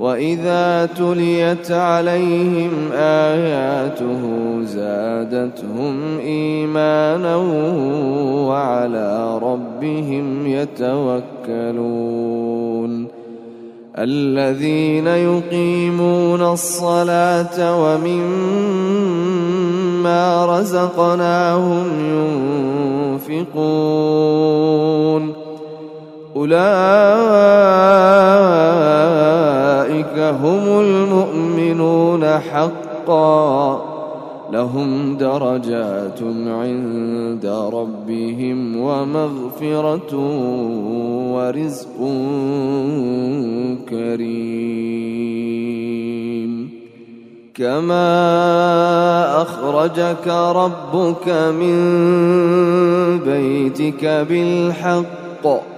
وإذا تليت عليهم آياته زادتهم إيمانا وعلى ربهم يتوكلون الذين يقيمون الصلاة ومما رزقناهم ينفقون أولئك هم المؤمنون حقا. لهم درجات عند ربهم ومغفرة ورزق كريم. كما أخرجك ربك من بيتك بالحق.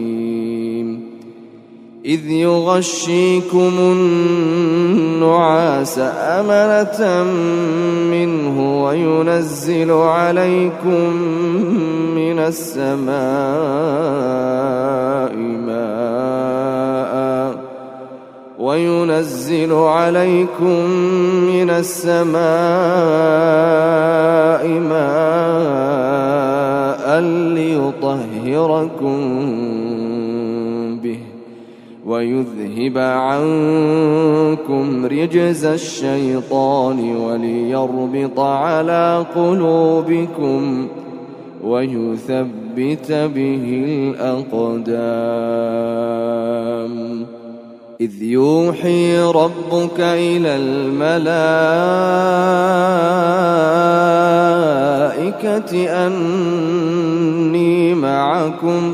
إذ يغشيكم النعاس أمنة منه وينزل عليكم من السماء ماء وينزل عليكم من السماء ماء ليطهركم ويذهب عنكم رجز الشيطان وليربط على قلوبكم ويثبت به الأقدام. إذ يوحي ربك إلى الملائكة أني معكم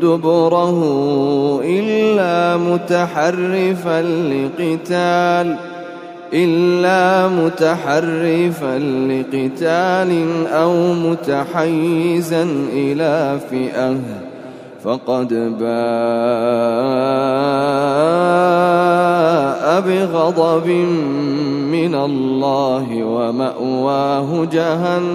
دبره إلا متحرفا لقتال إلا متحرفا لقتال أو متحيزا إلى فئة. فقد باء بغضب من الله ومأواه جهنم.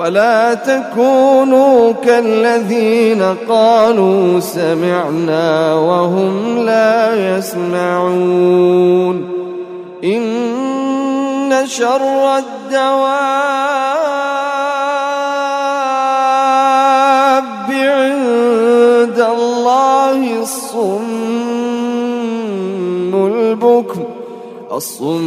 ولا تكونوا كالذين قالوا سمعنا وهم لا يسمعون. إن شر الدواب عند الله الصم البكم الصم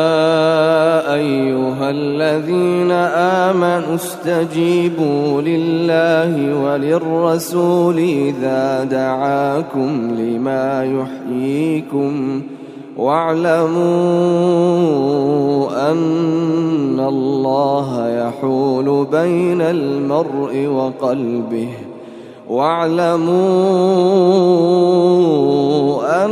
الذين آمنوا استجيبوا لله وللرسول إذا دعاكم لما يحييكم واعلموا أن الله يحول بين المرء وقلبه واعلموا أن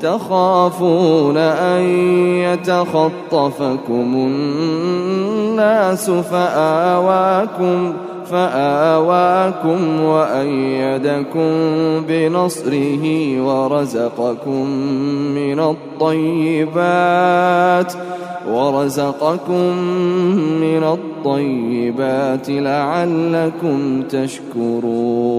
تخافون أن يتخطفكم الناس فآواكم فآواكم وأيدكم بنصره ورزقكم من الطيبات ورزقكم من الطيبات لعلكم تشكرون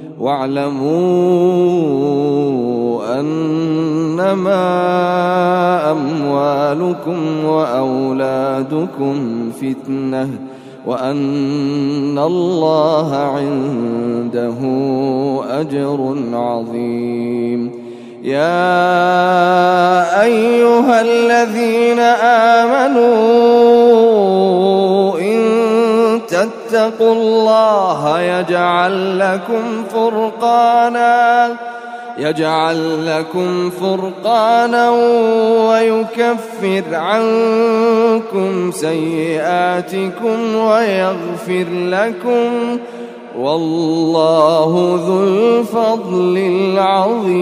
واعلموا أنما أموالكم وأولادكم فتنةٌ وأن الله عنده أجر عظيم. يا أيها الذين آمنوا تتقوا الله يجعل لكم فرقاناً يجعل لكم فرقانا ويكفر عنكم سيئاتكم ويغفر لكم. والله ذو الفضل العظيم.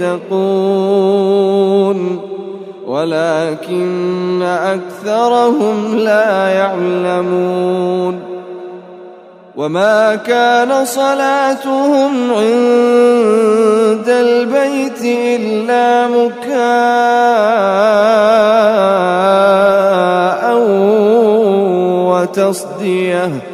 المتقون ولكن أكثرهم لا يعلمون وما كان صلاتهم عند البيت إلا مكاء وتصدية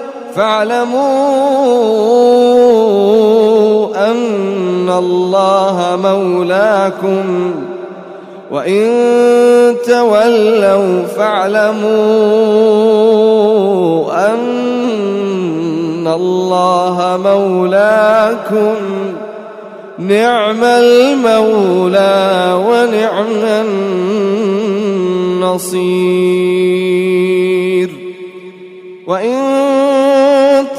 فاعلموا أن الله مولاكم. وإن تولوا فاعلموا أن الله مولاكم. نعم المولى ونعم النصير. وإن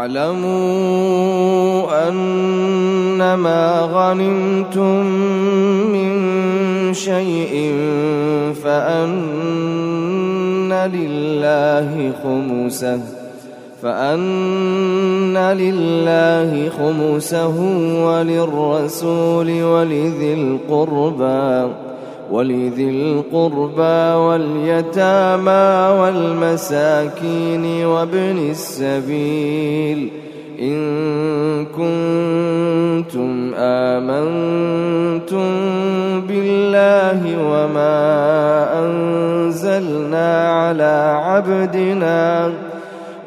واعلموا أنما غنمتم من شيء فأن لله خمسه فأن لله خمسه وللرسول ولذي القربى ولذي القربى واليتامى والمساكين وابن السبيل إن كنتم آمنتم بالله وما أنزلنا على عبدنا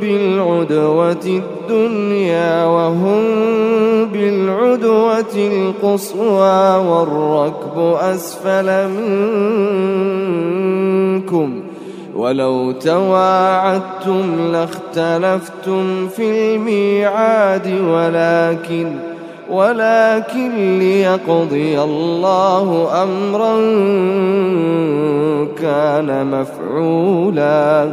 بالعدوة الدنيا وهم بالعدوة القصوى والركب أسفل منكم ولو تواعدتم لاختلفتم في الميعاد ولكن ولكن ليقضي الله أمرا كان مفعولا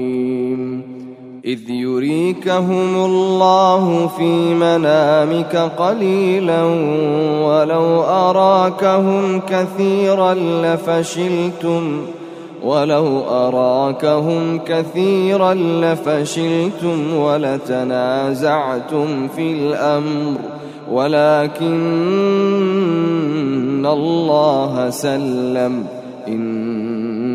إذ يريكهم الله في منامك قليلا ولو أراكهم كثيرا لفشلتم ولو أراكهم كثيرا لفشلتم ولتنازعتم في الأمر ولكن الله سلم.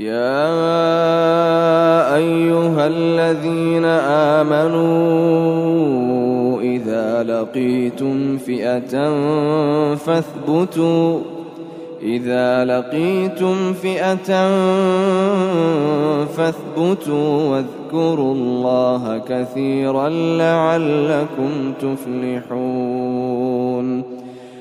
يا أيها الذين آمنوا إذا لقيتم فئة فاثبتوا إذا لقيتم فئة فاثبتوا واذكروا الله كثيرا لعلكم تفلحون.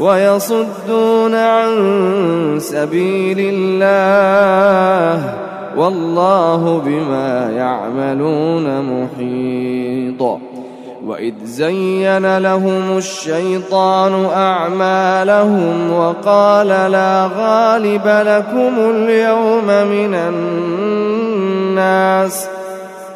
ويصدون عن سبيل الله والله بما يعملون محيط. وإذ زين لهم الشيطان أعمالهم وقال لا غالب لكم اليوم من الناس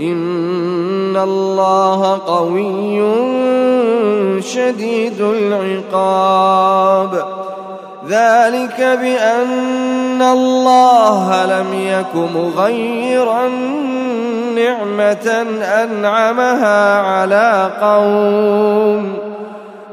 إن الله قوي شديد العقاب ذلك بأن الله لم يك مغيرا نعمة أنعمها على قوم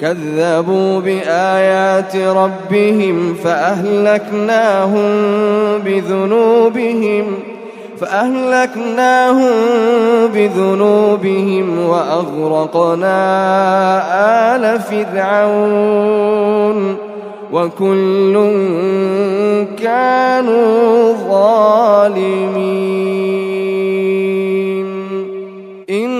كذبوا بآيات ربهم فأهلكناهم بذنوبهم فأهلكناهم بذنوبهم وأغرقنا آل فرعون وكل كانوا ظالمين. إن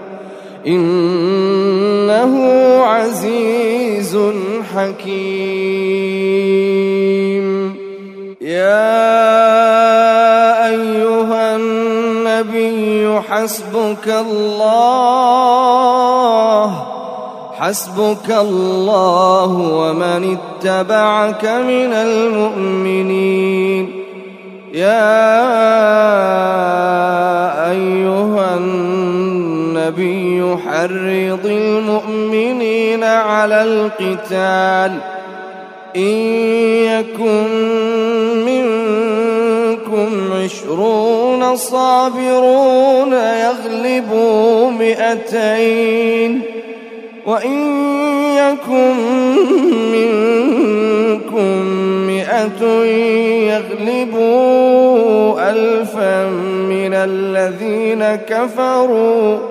إنه عزيز حكيم. يا أيها النبي حسبك الله حسبك الله ومن اتبعك من المؤمنين. يا أيها النبي حرض المؤمنين على القتال. إن يكن منكم عشرون صابرون يغلبوا مئتين. وإن يكن منكم مئة يغلبوا ألفا من الذين كفروا.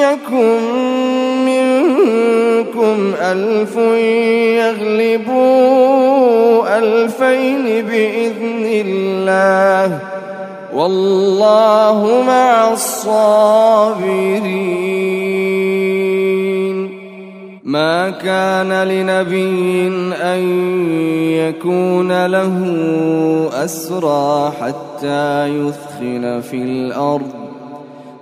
يكن منكم ألف يغلبوا ألفين بإذن الله والله مع الصابرين ما كان لنبي أن يكون له أسرى حتى يثخن في الأرض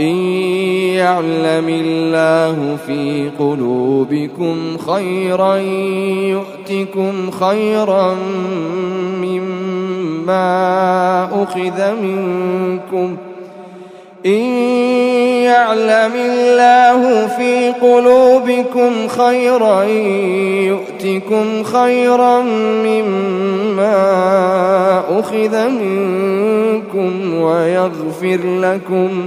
إن يعلم الله في قلوبكم خيرا يؤتكم خيرا مما أخذ منكم ۖ إن يعلم الله في قلوبكم خيرا يؤتكم خيرا مما أخذ منكم ويغفر لكم